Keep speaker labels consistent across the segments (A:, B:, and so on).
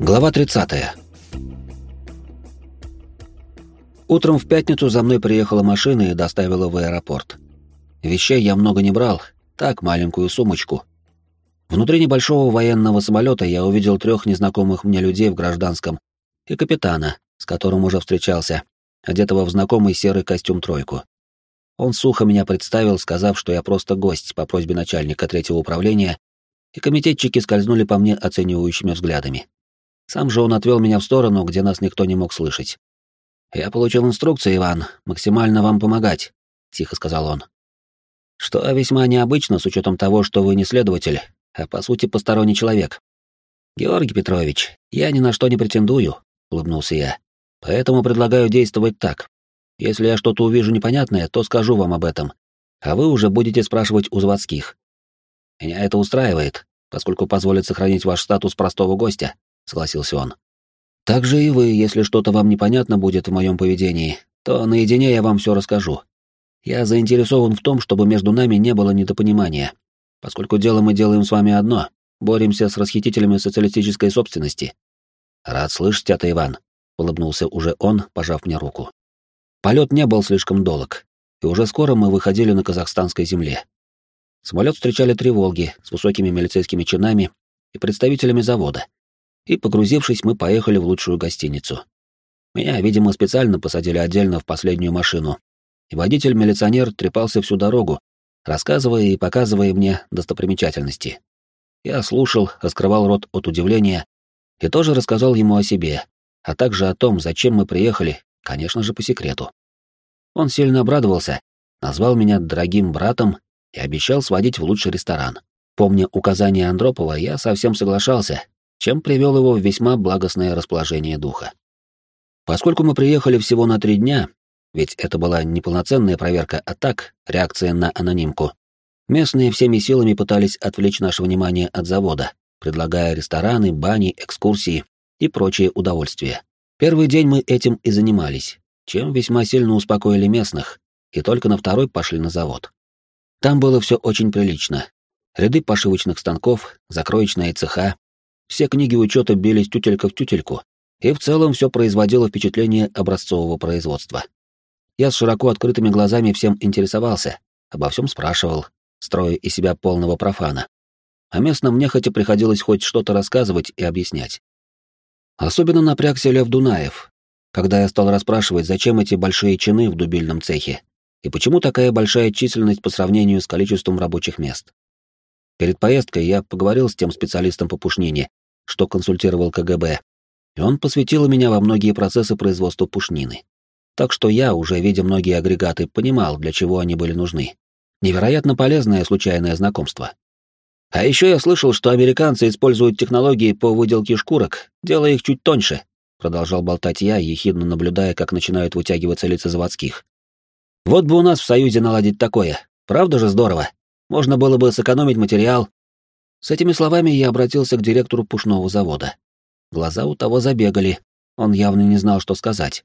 A: Глава 30. Утром в пятницу за мной приехала машина и доставила в аэропорт. Вещей я много не брал, так, маленькую сумочку. Внутри небольшого военного самолета я увидел трех незнакомых мне людей в гражданском и капитана, с которым уже встречался, одетого в знакомый серый костюм-тройку. Он сухо меня представил, сказав, что я просто гость по просьбе начальника третьего управления, и комитетчики скользнули по мне оценивающими взглядами. Сам же он отвел меня в сторону, где нас никто не мог слышать. «Я получил инструкции, Иван, максимально вам помогать», — тихо сказал он. «Что весьма необычно с учетом того, что вы не следователь, а по сути посторонний человек. Георгий Петрович, я ни на что не претендую», — улыбнулся я. «Поэтому предлагаю действовать так. Если я что-то увижу непонятное, то скажу вам об этом, а вы уже будете спрашивать у заводских. Меня это устраивает, поскольку позволит сохранить ваш статус простого гостя», — согласился он. Также и вы, если что-то вам непонятно будет в моем поведении, то наедине я вам все расскажу. Я заинтересован в том, чтобы между нами не было недопонимания, поскольку дело мы делаем с вами одно — боремся с расхитителями социалистической собственности. Рад слышать это, Иван, — улыбнулся уже он, пожав мне руку. Полет не был слишком долг, и уже скоро мы выходили на казахстанской земле. Самолет встречали три «Волги» с высокими милицейскими чинами и представителями завода — и, погрузившись, мы поехали в лучшую гостиницу. Меня, видимо, специально посадили отдельно в последнюю машину, и водитель-милиционер трепался всю дорогу, рассказывая и показывая мне достопримечательности. Я слушал, раскрывал рот от удивления и тоже рассказал ему о себе, а также о том, зачем мы приехали, конечно же, по секрету. Он сильно обрадовался, назвал меня дорогим братом и обещал сводить в лучший ресторан. Помня указания Андропова, я совсем соглашался чем привел его в весьма благостное расположение духа. Поскольку мы приехали всего на три дня, ведь это была не полноценная проверка, а так, реакция на анонимку, местные всеми силами пытались отвлечь наше внимание от завода, предлагая рестораны, бани, экскурсии и прочие удовольствия. Первый день мы этим и занимались, чем весьма сильно успокоили местных, и только на второй пошли на завод. Там было все очень прилично. Ряды пошивочных станков, закроечные цеха, все книги учета бились тютелька в тютельку, и в целом все производило впечатление образцового производства. Я с широко открытыми глазами всем интересовался, обо всем спрашивал, строя из себя полного профана. А местным нехотя приходилось хоть что-то рассказывать и объяснять. Особенно напрягся Лев Дунаев, когда я стал расспрашивать, зачем эти большие чины в дубильном цехе, и почему такая большая численность по сравнению с количеством рабочих мест. Перед поездкой я поговорил с тем специалистом по пушнине, что консультировал КГБ, и он посвятил меня во многие процессы производства пушнины. Так что я, уже видя многие агрегаты, понимал, для чего они были нужны. Невероятно полезное случайное знакомство. А еще я слышал, что американцы используют технологии по выделке шкурок, делая их чуть тоньше, продолжал болтать я, ехидно наблюдая, как начинают вытягиваться лица заводских. Вот бы у нас в Союзе наладить такое. Правда же здорово? Можно было бы сэкономить материал, с этими словами я обратился к директору пушного завода. Глаза у того забегали, он явно не знал, что сказать.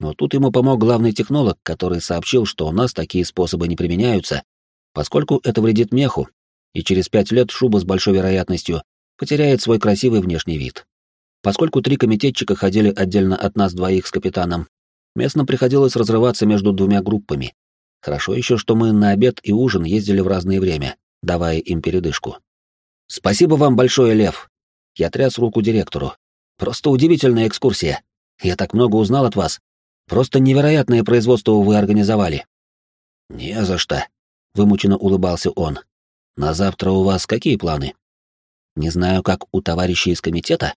A: Но тут ему помог главный технолог, который сообщил, что у нас такие способы не применяются, поскольку это вредит меху, и через пять лет шуба с большой вероятностью потеряет свой красивый внешний вид. Поскольку три комитетчика ходили отдельно от нас двоих с капитаном, местным приходилось разрываться между двумя группами. Хорошо еще, что мы на обед и ужин ездили в разное время, давая им передышку. Спасибо вам большое, Лев. Я тряс руку директору. Просто удивительная экскурсия. Я так много узнал от вас. Просто невероятное производство вы организовали. Не за что, вымученно улыбался он. На завтра у вас какие планы? Не знаю, как у товарищей из комитета.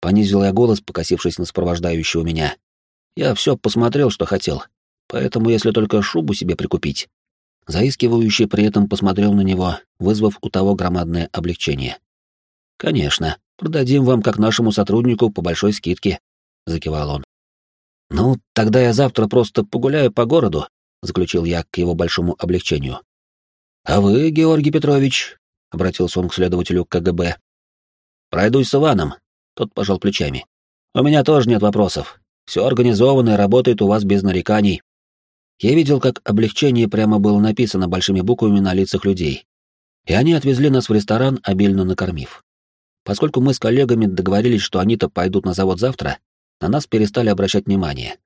A: Понизил я голос, покосившись на сопровождающего меня. Я все посмотрел, что хотел. Поэтому, если только шубу себе прикупить, Заискивающий при этом посмотрел на него, вызвав у того громадное облегчение. «Конечно, продадим вам как нашему сотруднику по большой скидке», — закивал он. «Ну, тогда я завтра просто погуляю по городу», — заключил я к его большому облегчению. «А вы, Георгий Петрович», — обратился он к следователю КГБ. «Пройдусь с Иваном», — тот пожал плечами. «У меня тоже нет вопросов. Все организовано и работает у вас без нареканий. Я видел, как облегчение прямо было написано большими буквами на лицах людей. И они отвезли нас в ресторан, обильно накормив. Поскольку мы с коллегами договорились, что они-то пойдут на завод завтра, на нас перестали обращать внимание.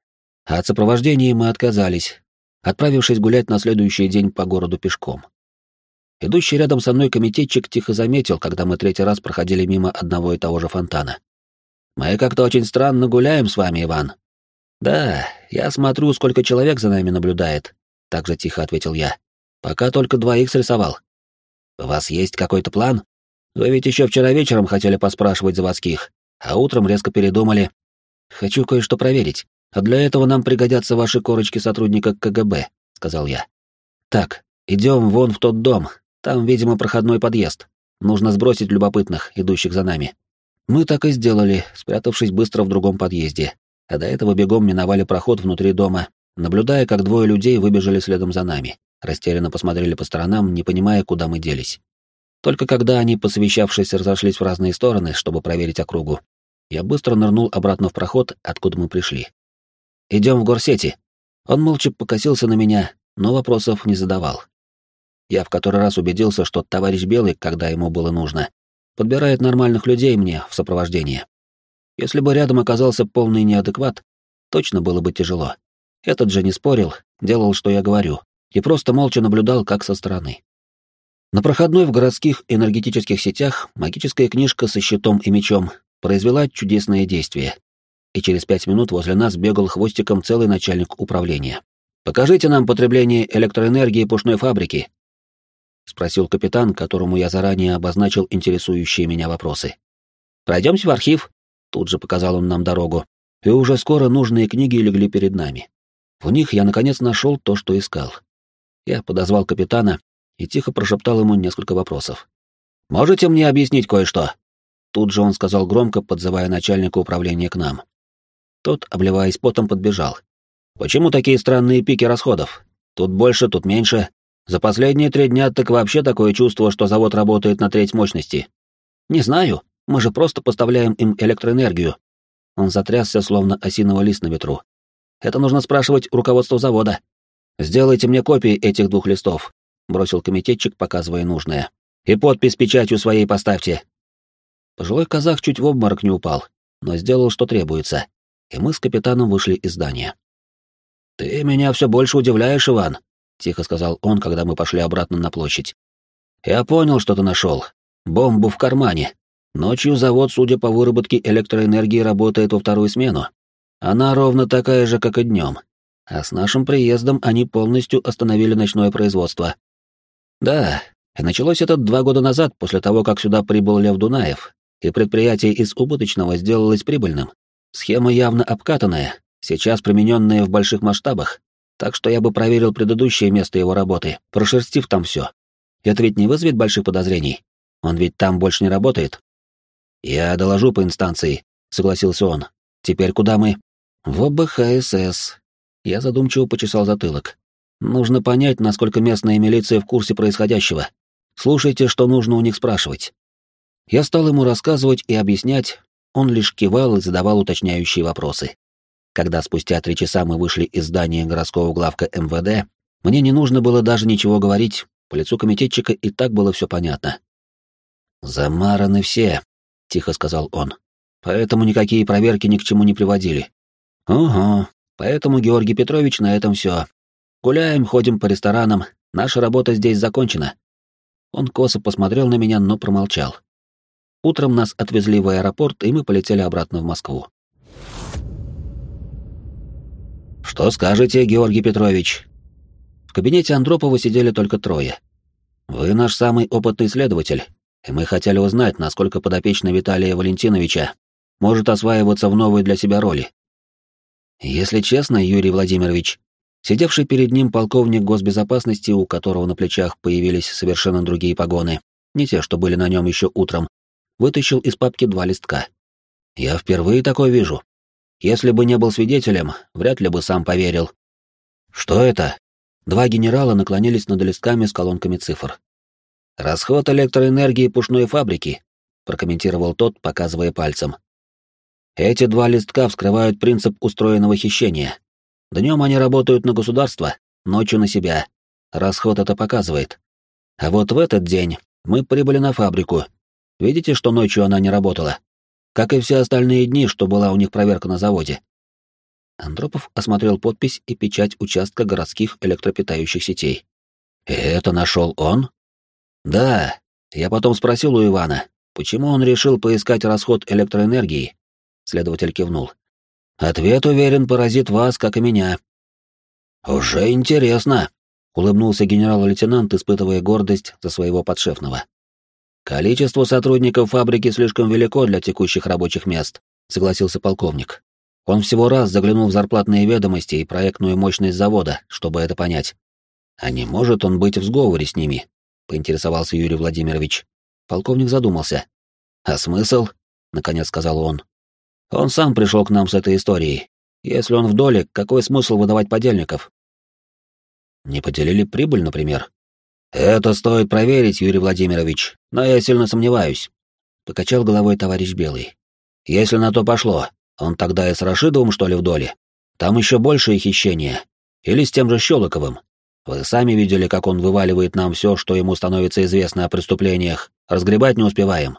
A: А от сопровождения мы отказались, отправившись гулять на следующий день по городу пешком. Идущий рядом со мной комитетчик тихо заметил, когда мы третий раз проходили мимо одного и того же фонтана. «Мы как-то очень странно гуляем с вами, Иван». «Да, я смотрю, сколько человек за нами наблюдает», — так же тихо ответил я. «Пока только двоих срисовал». «У вас есть какой-то план? Вы ведь еще вчера вечером хотели поспрашивать заводских, а утром резко передумали. Хочу кое-что проверить, а для этого нам пригодятся ваши корочки сотрудника КГБ», — сказал я. «Так, идем вон в тот дом, там, видимо, проходной подъезд. Нужно сбросить любопытных, идущих за нами». Мы так и сделали, спрятавшись быстро в другом подъезде, а до этого бегом миновали проход внутри дома, наблюдая, как двое людей выбежали следом за нами, растерянно посмотрели по сторонам, не понимая, куда мы делись. Только когда они, посовещавшись, разошлись в разные стороны, чтобы проверить округу, я быстро нырнул обратно в проход, откуда мы пришли. «Идем в горсети». Он молча покосился на меня, но вопросов не задавал. Я в который раз убедился, что товарищ Белый, когда ему было нужно, подбирает нормальных людей мне в сопровождение. Если бы рядом оказался полный неадекват, точно было бы тяжело. Этот же не спорил, делал, что я говорю, и просто молча наблюдал, как со стороны. На проходной в городских энергетических сетях магическая книжка со щитом и мечом произвела чудесное действие, и через пять минут возле нас бегал хвостиком целый начальник управления. «Покажите нам потребление электроэнергии пушной фабрики», — спросил капитан, которому я заранее обозначил интересующие меня вопросы. «Пройдемте в архив», — тут же показал он нам дорогу, и уже скоро нужные книги легли перед нами. В них я наконец нашел то, что искал. Я подозвал капитана и тихо прошептал ему несколько вопросов. «Можете мне объяснить кое-что?» Тут же он сказал громко, подзывая начальника управления к нам. Тот, обливаясь потом, подбежал. «Почему такие странные пики расходов? Тут больше, тут меньше. За последние три дня так вообще такое чувство, что завод работает на треть мощности. Не знаю, мы же просто поставляем им электроэнергию. Он затрясся, словно осиновый лист на ветру. Это нужно спрашивать руководство завода. Сделайте мне копии этих двух листов, бросил комитетчик, показывая нужное. И подпись печатью своей поставьте. Пожилой казах чуть в обморок не упал, но сделал, что требуется, и мы с капитаном вышли из здания. «Ты меня все больше удивляешь, Иван», — тихо сказал он, когда мы пошли обратно на площадь. «Я понял, что ты нашел. Бомбу в кармане. Ночью завод, судя по выработке электроэнергии, работает во вторую смену. Она ровно такая же, как и днем. А с нашим приездом они полностью остановили ночное производство. Да, и началось это два года назад, после того, как сюда прибыл Лев Дунаев, и предприятие из убыточного сделалось прибыльным. Схема явно обкатанная, сейчас примененная в больших масштабах, так что я бы проверил предыдущее место его работы, прошерстив там все. Это ведь не вызовет больших подозрений. Он ведь там больше не работает. Я доложу по инстанции, согласился он. Теперь куда мы? В ОБХСС. Я задумчиво почесал затылок. Нужно понять, насколько местная милиция в курсе происходящего. Слушайте, что нужно у них спрашивать. Я стал ему рассказывать и объяснять, он лишь кивал и задавал уточняющие вопросы. Когда спустя три часа мы вышли из здания городского главка МВД, мне не нужно было даже ничего говорить, по лицу комитетчика и так было все понятно. «Замараны все», — тихо сказал он. «Поэтому никакие проверки ни к чему не приводили». «Угу, поэтому, Георгий Петрович, на этом все. Гуляем, ходим по ресторанам, наша работа здесь закончена». Он косо посмотрел на меня, но промолчал. Утром нас отвезли в аэропорт, и мы полетели обратно в Москву. «Что скажете, Георгий Петрович?» В кабинете Андропова сидели только трое. «Вы наш самый опытный следователь, и мы хотели узнать, насколько подопечный Виталия Валентиновича может осваиваться в новой для себя роли». Если честно, Юрий Владимирович, сидевший перед ним полковник госбезопасности, у которого на плечах появились совершенно другие погоны, не те, что были на нем еще утром, вытащил из папки два листка. «Я впервые такое вижу. Если бы не был свидетелем, вряд ли бы сам поверил. Что это? Два генерала наклонились над листками с колонками цифр. Расход электроэнергии пушной фабрики, прокомментировал тот, показывая пальцем. Эти два листка вскрывают принцип устроенного хищения. Днем они работают на государство, ночью на себя. Расход это показывает. А вот в этот день мы прибыли на фабрику, Видите, что ночью она не работала? Как и все остальные дни, что была у них проверка на заводе. Андропов осмотрел подпись и печать участка городских электропитающих сетей. «И это нашел он?» «Да. Я потом спросил у Ивана, почему он решил поискать расход электроэнергии?» Следователь кивнул. «Ответ, уверен, поразит вас, как и меня». «Уже интересно», — улыбнулся генерал-лейтенант, испытывая гордость за своего подшефного. «Количество сотрудников фабрики слишком велико для текущих рабочих мест», — согласился полковник. Он всего раз заглянул в зарплатные ведомости и проектную мощность завода, чтобы это понять. А не может он быть в сговоре с ними? Поинтересовался Юрий Владимирович. Полковник задумался. А смысл? наконец сказал он. Он сам пришел к нам с этой историей. Если он в доле, какой смысл выдавать подельников? Не поделили прибыль, например. Это стоит проверить, Юрий Владимирович, но я сильно сомневаюсь. Покачал головой товарищ Белый. Если на то пошло, он тогда и с Рашидовым, что ли, в доле? Там еще большее хищение. Или с тем же Щелоковым. Вы сами видели, как он вываливает нам все, что ему становится известно о преступлениях. Разгребать не успеваем.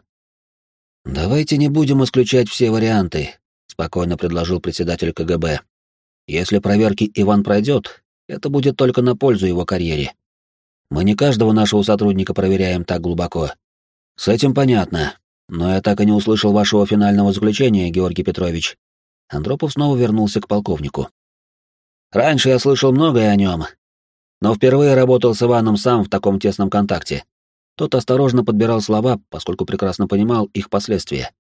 A: Давайте не будем исключать все варианты, спокойно предложил председатель КГБ. Если проверки Иван пройдет, это будет только на пользу его карьере. Мы не каждого нашего сотрудника проверяем так глубоко. С этим понятно. Но я так и не услышал вашего финального заключения, Георгий Петрович. Андропов снова вернулся к полковнику. Раньше я слышал многое о нем, но впервые работал с Иваном сам в таком тесном контакте. Тот осторожно подбирал слова, поскольку прекрасно понимал их последствия.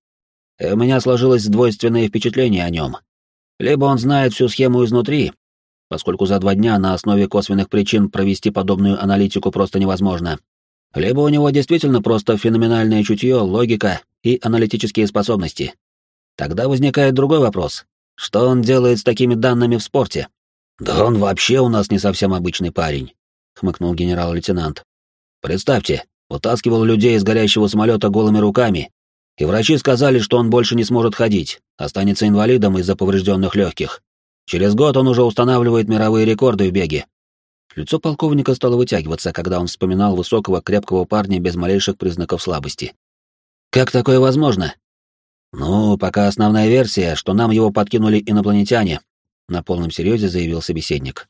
A: И у меня сложилось двойственное впечатление о нем. Либо он знает всю схему изнутри, поскольку за два дня на основе косвенных причин провести подобную аналитику просто невозможно, либо у него действительно просто феноменальное чутье, логика и аналитические способности. Тогда возникает другой вопрос. Что он делает с такими данными в спорте? Да он вообще у нас не совсем обычный парень, хмыкнул генерал-лейтенант. Представьте, вытаскивал людей из горящего самолета голыми руками, и врачи сказали, что он больше не сможет ходить, останется инвалидом из-за поврежденных легких. Через год он уже устанавливает мировые рекорды в беге. Лицо полковника стало вытягиваться, когда он вспоминал высокого, крепкого парня без малейших признаков слабости. «Как такое возможно?» «Ну, пока основная версия, что нам его подкинули инопланетяне», — на полном серьезе заявил собеседник.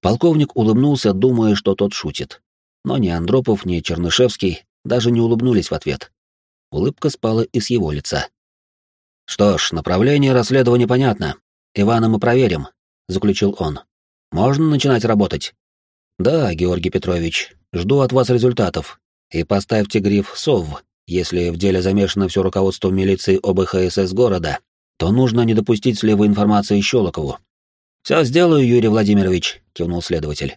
A: Полковник улыбнулся, думая, что тот шутит. Но ни Андропов, ни Чернышевский даже не улыбнулись в ответ. Улыбка спала и с его лица. «Что ж, направление расследования понятно. Ивана мы проверим», — заключил он. «Можно начинать работать?» «Да, Георгий Петрович, жду от вас результатов. И поставьте гриф «СОВ», если в деле замешано все руководство милиции ОБХСС города, то нужно не допустить слива информации Щелокову. «Все сделаю, Юрий Владимирович», — кивнул следователь.